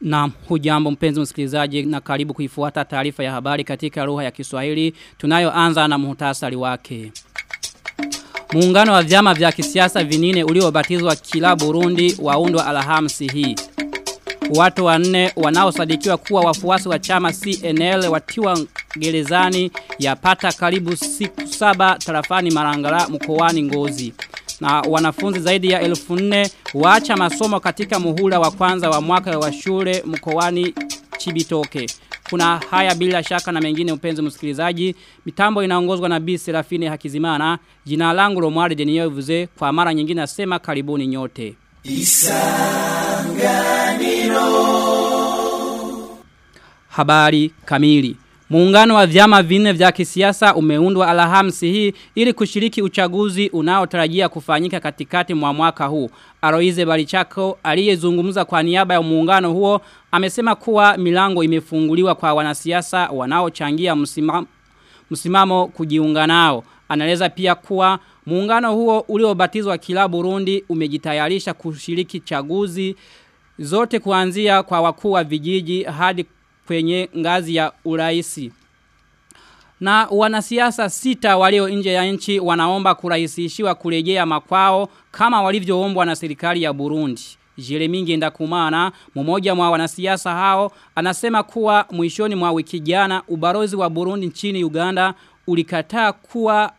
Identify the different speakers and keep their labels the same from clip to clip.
Speaker 1: Na hujambo mpenzi msikilizaji na karibu kuifuata taarifa ya habari katika lugha ya Kiswahili tunayoanza na muhtasari wake. Muungano wa vyama vya kisiasa vinine uliobatizwa kila Burundi waundwa Alhamisi hii. Watu wanne wanaosadikiwa kuwa wafuasi wa chama CNL watiwa gerezani yapata karibu siku saba tarafani Marangara mkoani Ngozi. Na wanafunzi zaidi ya elfu nne waacha masomo katika muhula wa kwanza wa mwaka wa shule mkoani Chibitoke. Kuna haya bila shaka na mengine upenzi msikilizaji. Mitambo inaongozwa na B. Serafine Hakizimana. Jina langu Lomwari Deniovuze kwa mara nyingine nasema karibuni nyote. Isanganiro Habari kamili Muungano wa vyama vinne vya kisiasa umeundwa Alhamisi hii ili kushiriki uchaguzi unaotarajia kufanyika katikati mwa mwaka huu. Aroize Barichako aliyezungumza kwa niaba ya muungano huo amesema kuwa milango imefunguliwa kwa wanasiasa wanaochangia msimamo, msimamo kujiunga nao. Anaeleza pia kuwa muungano huo uliobatizwa kila Burundi umejitayarisha kushiriki chaguzi zote kuanzia kwa wakuu wa vijiji hadi kwenye ngazi ya uraisi. Na wanasiasa sita walio nje ya nchi wanaomba kurahisishiwa kurejea makwao kama walivyoombwa na serikali ya Burundi. Jeremy Ngendakumana, mmoja mwa wanasiasa hao, anasema kuwa mwishoni mwa wiki jana ubarozi wa Burundi nchini Uganda ulikataa kuwa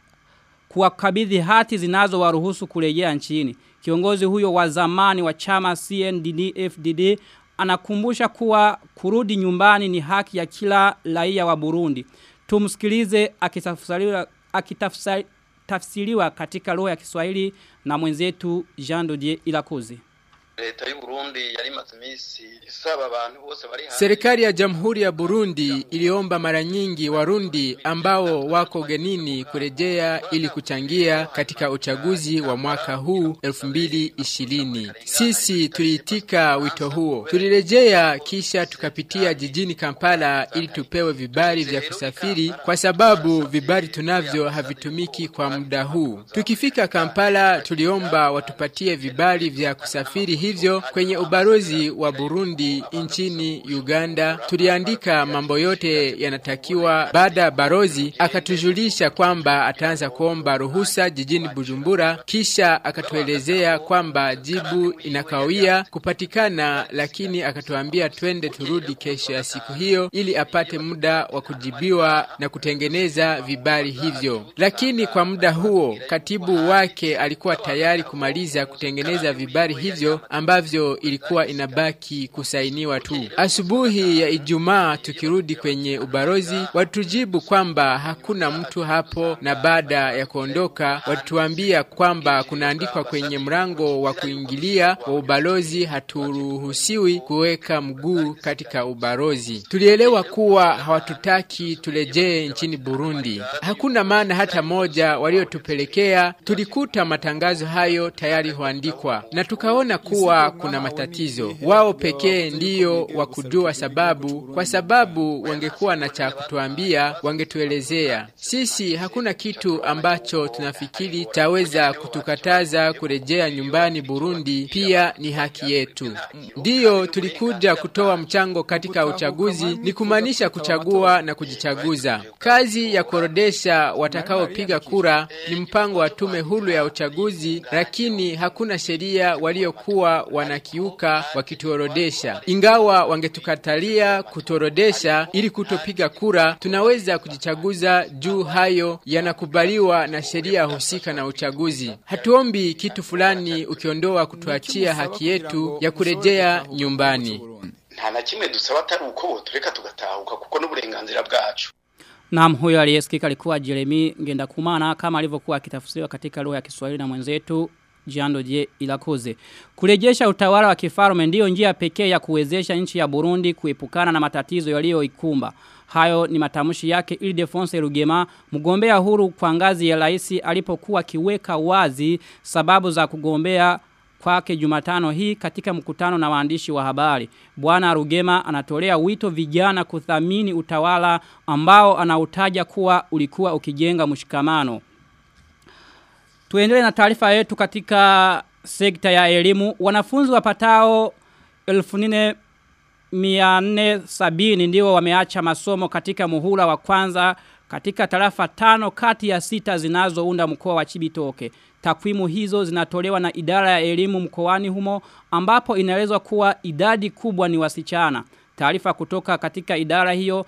Speaker 1: kuwakabidhi hati zinazo waruhusu kurejea nchini. Kiongozi huyo wa zamani wa chama CNDD-FDD anakumbusha kuwa kurudi nyumbani ni haki ya kila raia wa Burundi. Tumsikilize akitafsiriwa akitafsiriwa katika lugha ya Kiswahili na mwenzetu Jean Dodier Ilakoze.
Speaker 2: Serikali ya Jamhuri ya Burundi iliomba mara nyingi Warundi ambao wako genini kurejea ili kuchangia katika uchaguzi wa mwaka huu 2020. Sisi tuliitika wito huo. Tulirejea kisha tukapitia jijini Kampala ili tupewe vibali vya kusafiri kwa sababu vibali tunavyo havitumiki kwa muda huu. Tukifika Kampala tuliomba watupatie vibali vya kusafiri hivyo kwenye ubalozi wa Burundi nchini Uganda tuliandika mambo yote yanatakiwa. Baada ya barozi akatujulisha kwamba ataanza kuomba ruhusa jijini Bujumbura, kisha akatuelezea kwamba jibu inakawia kupatikana, lakini akatuambia twende turudi kesho ya siku hiyo ili apate muda wa kujibiwa na kutengeneza vibali hivyo. Lakini kwa muda huo katibu wake alikuwa tayari kumaliza kutengeneza vibali hivyo ambavyo ilikuwa inabaki kusainiwa tu. Asubuhi ya Ijumaa tukirudi kwenye ubarozi, watujibu kwamba hakuna mtu hapo, na baada ya kuondoka watuambia kwamba kunaandikwa kwenye mlango wa kuingilia wa ubalozi haturuhusiwi kuweka mguu katika ubarozi. Tulielewa kuwa hawatutaki turejee nchini Burundi. Hakuna maana hata moja waliotupelekea. Tulikuta matangazo hayo tayari huandikwa na tukaona kuwa kuna matatizo. Wao pekee ndiyo wa kujua sababu, kwa sababu wangekuwa na cha kutuambia wangetuelezea. Sisi hakuna kitu ambacho tunafikiri chaweza kutukataza kurejea nyumbani Burundi, pia ni haki yetu. Ndiyo tulikuja kutoa mchango katika uchaguzi, ni kumaanisha kuchagua na kujichaguza. Kazi ya kuorodesha watakaopiga kura ni mpango wa tume huru ya uchaguzi, lakini hakuna sheria waliokuwa wanakiuka wakituorodesha. Ingawa wangetukatalia kutuorodesha ili kutopiga kura, tunaweza kujichaguza juu hayo yanakubaliwa na sheria husika na uchaguzi. Hatuombi kitu fulani ukiondoa kutuachia haki yetu ya kurejea nyumbani.
Speaker 3: nta na kimwe dusaba atari uko botureka tugatahuka kuko n'uburenganzira bwacu
Speaker 1: Naam huyo aliyesikika alikuwa Jeremy Ngendakumana kama alivyokuwa akitafsiriwa katika lugha ya Kiswahili na mwenzetu Jando je ilakoze. Kurejesha utawala wa kifarume ndiyo njia pekee ya kuwezesha nchi ya Burundi kuepukana na matatizo yaliyoikumba. Hayo ni matamshi yake Ildefonse Rugema, mgombea huru kwa ngazi ya rais alipokuwa kiweka wazi sababu za kugombea kwake Jumatano hii katika mkutano na waandishi wa habari. Bwana Rugema anatolea wito vijana kuthamini utawala ambao anautaja kuwa ulikuwa ukijenga mshikamano. Tuendelee na taarifa yetu katika sekta ya elimu. Wanafunzi wapatao 470 ndio wameacha masomo katika muhula wa kwanza katika tarafa tano kati ya sita zinazounda mkoa wa Chibitoke. Takwimu hizo zinatolewa na idara ya elimu mkoani humo ambapo inaelezwa kuwa idadi kubwa ni wasichana. Taarifa kutoka katika idara hiyo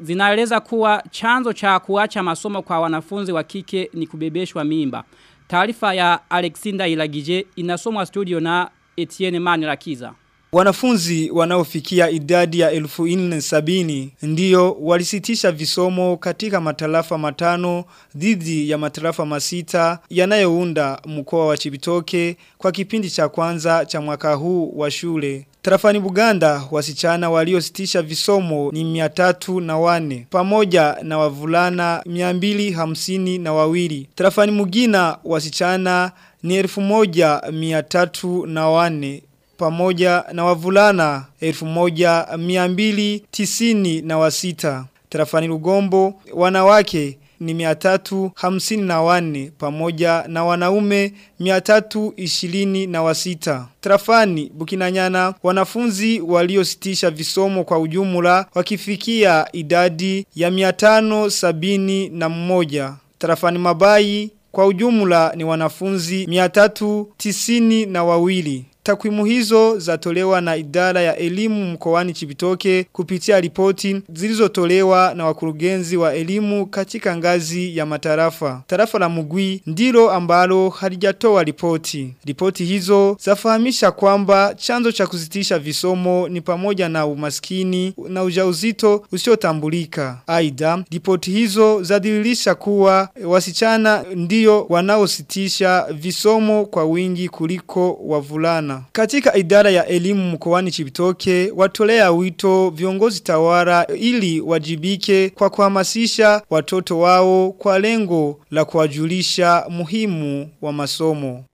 Speaker 1: zinaeleza kuwa chanzo cha kuacha masomo kwa wanafunzi wa kike ni kubebeshwa mimba. Taarifa ya Alexander Ilagije inasomwa studio na Etienne Manirakiza.
Speaker 4: Wanafunzi wanaofikia idadi ya elfu sabini ndiyo walisitisha visomo katika matarafa matano dhidi ya matarafa masita yanayounda mkoa wa Chibitoke kwa kipindi cha kwanza cha mwaka huu wa shule. Tarafani Buganda wasichana waliositisha visomo ni miatatu na wane pamoja na wavulana miambili hamsini na wawili. Tarafani Mugina wasichana ni elfu moja miatatu na wane pamoja na wavulana elfu moja miambili tisini na wasita. Tarafani Lugombo wanawake ni miatatu hamsini na wane pamoja na wanaume miatatu ishilini na wasita. Trafani Bukinanyana wanafunzi waliositisha visomo kwa ujumla wakifikia idadi ya miatano sabini na mmoja. Trafani mabai kwa ujumla ni wanafunzi miatatu tisini na wawili. Takwimu hizo zatolewa na idara ya elimu mkoani Chibitoke kupitia ripoti zilizotolewa na wakurugenzi wa elimu katika ngazi ya matarafa. Tarafa la Mugwi ndilo ambalo halijatoa ripoti. Ripoti hizo zafahamisha kwamba chanzo cha kusitisha visomo ni pamoja na umaskini na ujauzito usiotambulika. aida ripoti hizo zadhihirisha kuwa wasichana ndio wanaositisha visomo kwa wingi kuliko wavulana. Katika idara ya elimu mkoani Chibitoke, watolea wito viongozi tawara ili wajibike kwa kuhamasisha watoto wao kwa lengo la kuwajulisha muhimu wa masomo.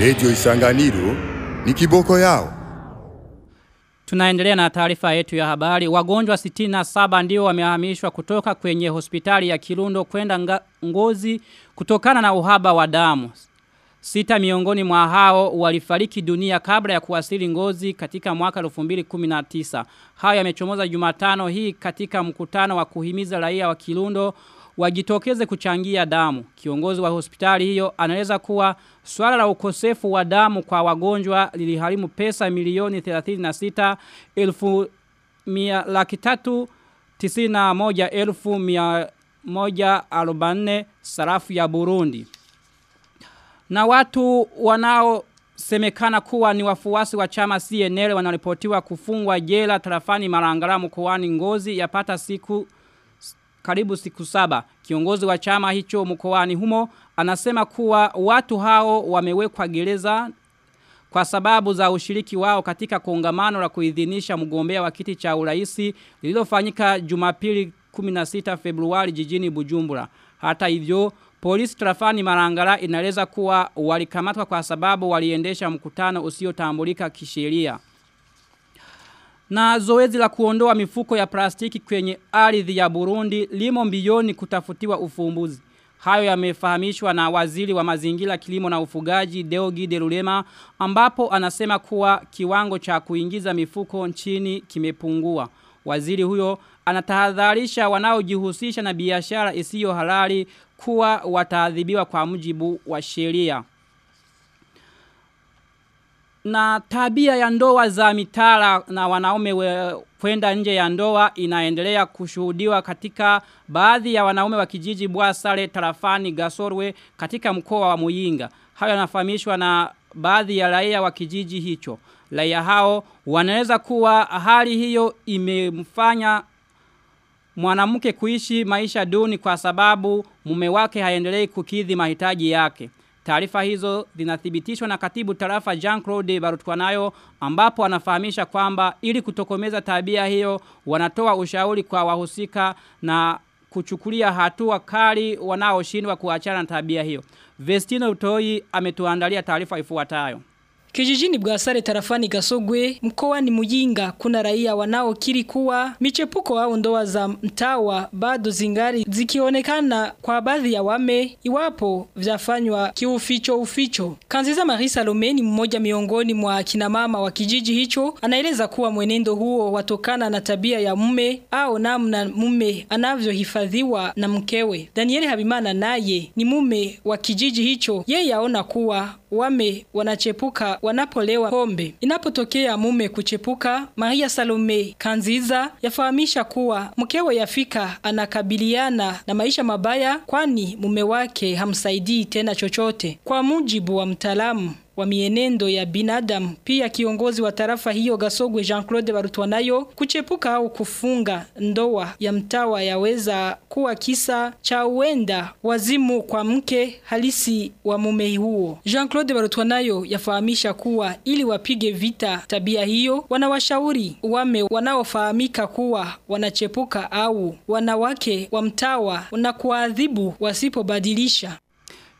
Speaker 5: Radio Isanganiro ni kiboko yao.
Speaker 1: Tunaendelea na taarifa yetu ya habari. Wagonjwa 67 ndio wamehamishwa kutoka kwenye hospitali ya Kirundo kwenda ngozi kutokana na uhaba wa damu. Sita miongoni mwa hao walifariki dunia kabla ya kuwasili ngozi katika mwaka 2019. Hayo yamechomoza Jumatano hii katika mkutano wa kuhimiza raia wa kilundo wajitokeze kuchangia damu. Kiongozi wa hospitali hiyo anaeleza kuwa swala la ukosefu wa damu kwa wagonjwa liliharimu pesa milioni 36 elfu mia laki tatu tisini na moja elfu mia moja sarafu ya Burundi. Na watu wanao semekana kuwa ni wafuasi wa chama CNL wanaripotiwa kufungwa jela tarafani Marangara mkoani Ngozi yapata siku karibu siku saba. Kiongozi wa chama hicho mkoani humo anasema kuwa watu hao wamewekwa gereza kwa sababu za ushiriki wao katika kongamano la kuidhinisha mgombea wa kiti cha uraisi lililofanyika Jumapili 16 Februari jijini Bujumbura. Hata hivyo Polisi trafani marangara inaeleza kuwa walikamatwa kwa sababu waliendesha mkutano usiotambulika kisheria. Na zoezi la kuondoa mifuko ya plastiki kwenye ardhi ya Burundi limo mbioni kutafutiwa ufumbuzi. Hayo yamefahamishwa na waziri wa mazingira kilimo na ufugaji Deogi Derulema ambapo anasema kuwa kiwango cha kuingiza mifuko nchini kimepungua. Waziri huyo anatahadharisha wanaojihusisha na biashara isiyo halali kuwa wataadhibiwa kwa mujibu wa sheria. Na tabia ya ndoa za mitala na wanaume kwenda nje ya ndoa inaendelea kushuhudiwa katika baadhi ya wanaume wa kijiji Bwasale tarafani Gasorwe katika mkoa wa Muyinga. Hayo yanafahamishwa na baadhi ya raia wa kijiji hicho. Raia hao wanaweza kuwa hali hiyo imemfanya mwanamke kuishi maisha duni kwa sababu mume wake haendelei kukidhi mahitaji yake. Taarifa hizo zinathibitishwa na katibu tarafa Jean-Claude Barutkanayo ambapo anafahamisha kwamba ili kutokomeza tabia hiyo wanatoa ushauri kwa wahusika na kuchukulia hatua kali wanaoshindwa kuachana na tabia hiyo. Vestino Utoi ametuandalia taarifa ifuatayo.
Speaker 6: Kijijini Bwasare tarafani Gasogwe mkoani Muyinga kuna raia wanaokiri kuwa michepuko au ndoa za mtawa bado zingari zikionekana kwa baadhi ya wame iwapo vyafanywa kiuficho uficho. Kanziza Marisa Lomeni mmoja miongoni mwa kina mama wa kijiji hicho anaeleza kuwa mwenendo huo watokana na tabia ya mume au namna mume anavyohifadhiwa na mkewe. Daniel Habimana naye ni mume wa kijiji hicho. Yeye aona kuwa wame wanachepuka wanapolewa pombe. Inapotokea mume kuchepuka, Maria Salome Kanziza yafahamisha kuwa mkewe yafika anakabiliana na maisha mabaya kwani mume wake hamsaidii tena chochote. Kwa mujibu wa mtaalamu wa mienendo ya binadamu pia kiongozi wa tarafa hiyo Gasogwe Jean-Claude Barutwanayo kuchepuka au kufunga ndoa ya mtawa yaweza kuwa kisa cha uenda wazimu kwa mke halisi wa mume huo. Jean-Claude Barutwanayo yafahamisha kuwa ili wapige vita tabia hiyo wanawashauri wame wanaofahamika kuwa wanachepuka au wanawake wa mtawa na kuadhibu wasipobadilisha.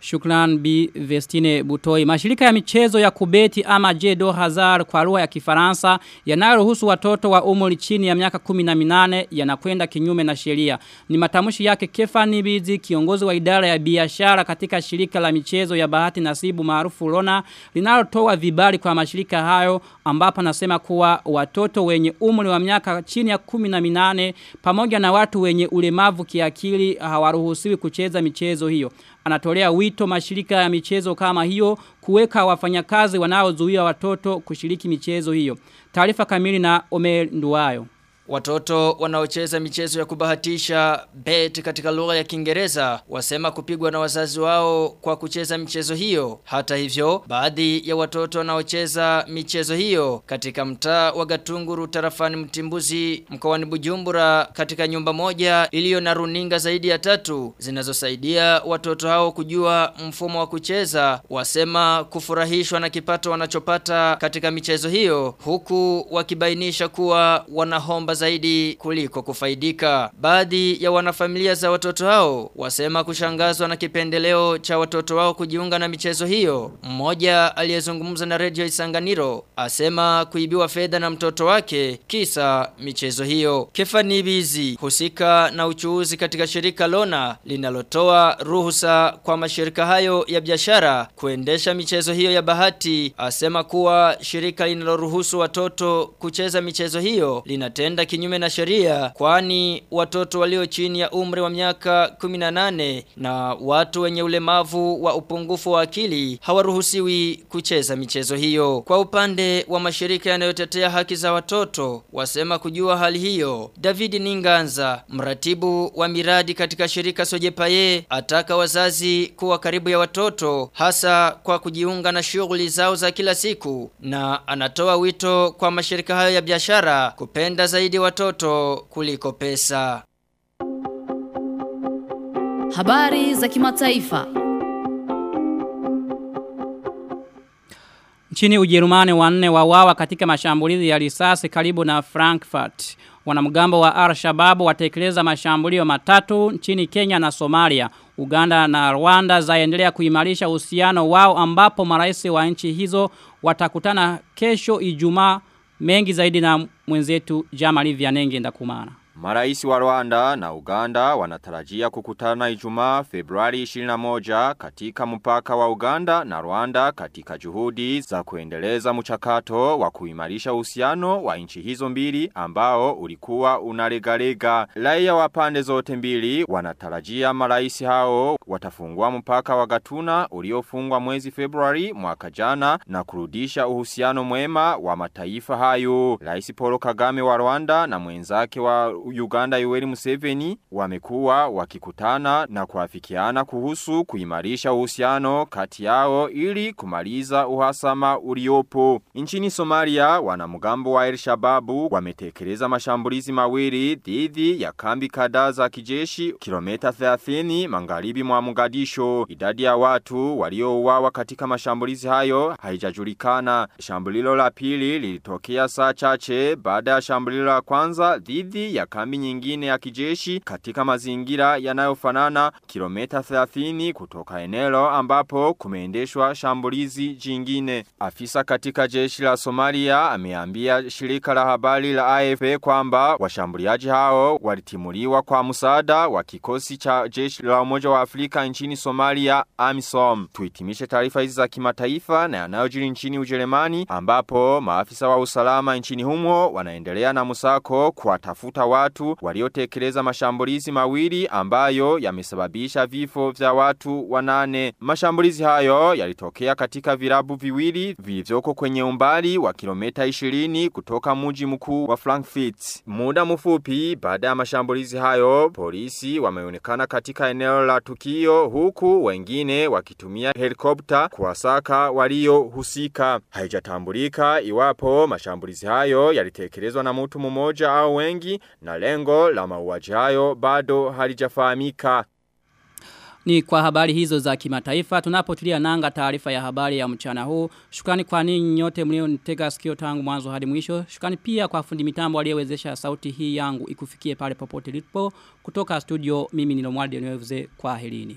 Speaker 1: Shukran B. Vestine Butoi. Mashirika ya michezo ya kubeti ama Jedo Hazard kwa lugha ya kifaransa yanayoruhusu watoto wa umri chini ya miaka 18 yanakwenda kinyume na sheria. Ni matamushi yake Kefani Bizi kiongozi wa idara ya biashara katika shirika la michezo ya bahati nasibu maarufu Rona linalotoa vibali kwa mashirika hayo ambapo nasema kuwa watoto wenye umri wa miaka chini ya 18 pamoja na watu wenye ulemavu kiakili hawaruhusiwi kucheza michezo hiyo anatolea wito mashirika ya michezo kama hiyo kuweka wafanyakazi wanaozuia watoto kushiriki michezo hiyo. Taarifa kamili na Omer Nduwayo.
Speaker 7: Watoto wanaocheza michezo ya kubahatisha bet katika lugha ya Kiingereza wasema kupigwa na wazazi wao kwa kucheza michezo hiyo. Hata hivyo, baadhi ya watoto wanaocheza michezo hiyo katika mtaa wa Gatunguru tarafani Mtimbuzi mkoani Bujumbura katika nyumba moja iliyo na runinga zaidi ya tatu zinazosaidia watoto hao kujua mfumo wa kucheza wasema kufurahishwa na kipato wanachopata katika michezo hiyo huku wakibainisha kuwa wanahomba zaidi kuliko kufaidika. Baadhi ya wanafamilia za watoto hao wasema kushangazwa na kipendeleo cha watoto wao kujiunga na michezo hiyo. Mmoja aliyezungumza na Radio Isanganiro asema kuibiwa fedha na mtoto wake kisa michezo hiyo. Kefani Bizi husika na uchuuzi katika shirika Lona linalotoa ruhusa kwa mashirika hayo ya biashara kuendesha michezo hiyo ya bahati asema kuwa shirika linaloruhusu watoto kucheza michezo hiyo linatenda kinyume na sheria kwani watoto walio chini ya umri wa miaka 18 na watu wenye ulemavu wa upungufu wa akili hawaruhusiwi kucheza michezo hiyo. Kwa upande wa mashirika yanayotetea haki za watoto wasema kujua hali hiyo. David Ninganza, mratibu wa miradi katika shirika Sojepaye, ataka wazazi kuwa karibu ya watoto hasa kwa kujiunga na shughuli zao za kila siku na anatoa wito kwa mashirika hayo ya biashara kupenda zaidi watoto kuliko pesa.
Speaker 8: Habari za kimataifa.
Speaker 1: Nchini Ujerumani wanne wawawa katika mashambulizi ya risasi karibu na Frankfurt. Wanamgambo wa Al-Shabaab watekeleza mashambulio matatu nchini Kenya na Somalia. Uganda na Rwanda zaendelea kuimarisha uhusiano wao ambapo marais wa nchi hizo watakutana kesho Ijumaa mengi zaidi na mwenzetu Jamali Vianenge ndakumana.
Speaker 9: Maraisi wa Rwanda na Uganda wanatarajia kukutana Ijumaa Februari 21 katika mpaka wa Uganda na Rwanda katika juhudi za kuendeleza mchakato wa kuimarisha uhusiano wa nchi hizo mbili ambao ulikuwa unalegalega. Raia wa pande zote mbili wanatarajia maraisi hao watafungua mpaka wa Gatuna uliofungwa mwezi Februari mwaka jana na kurudisha uhusiano mwema wa mataifa hayo. Rais Paul Kagame wa Rwanda na mwenzake wa Uganda Yoweri Museveni wamekuwa wakikutana na kuafikiana kuhusu kuimarisha uhusiano kati yao ili kumaliza uhasama uliopo. Nchini Somalia wanamgambo wa El-Shababu wametekeleza mashambulizi mawili dhidi ya kambi kadhaa za kijeshi kilomita 30 magharibi mwa Mogadisho. Idadi ya watu waliouawa katika mashambulizi hayo haijajulikana. Shambulilo la pili lilitokea saa chache baada ya shambulilo la kwanza dhidi ya kambi kambi nyingine ya kijeshi katika mazingira yanayofanana kilomita 30 kutoka eneo ambapo kumeendeshwa shambulizi jingine. Afisa katika jeshi la Somalia ameambia shirika la habari la AFP kwamba washambuliaji hao walitimuliwa kwa msaada wa kikosi cha jeshi la Umoja wa Afrika nchini Somalia AMISOM. Tuitimishe taarifa hizi za kimataifa na yanayojiri nchini Ujerumani ambapo maafisa wa usalama nchini humo wanaendelea na musako kuwatafuta watu waliotekeleza mashambulizi mawili ambayo yamesababisha vifo vya watu wanane. Mashambulizi hayo yalitokea katika virabu viwili vilivyoko kwenye umbali wa kilomita 20 kutoka mji mkuu wa Frankfurt. Muda mfupi baada ya mashambulizi hayo, polisi wameonekana katika eneo la tukio huku wengine wakitumia helikopta kuwasaka waliohusika. Haijatambulika iwapo mashambulizi hayo yalitekelezwa na mtu mmoja au wengi na lengo la mauaji hayo bado halijafahamika.
Speaker 1: Ni kwa habari hizo za kimataifa tunapotulia nanga taarifa ya habari ya mchana huu. Shukrani kwa ninyi nyote mlionitega sikio tangu mwanzo hadi mwisho. Shukrani pia kwa fundi mitambo aliyewezesha sauti hii yangu ikufikie pale popote lipo. Kutoka studio mimi ni Lomwardi Nyovuze kwa helini.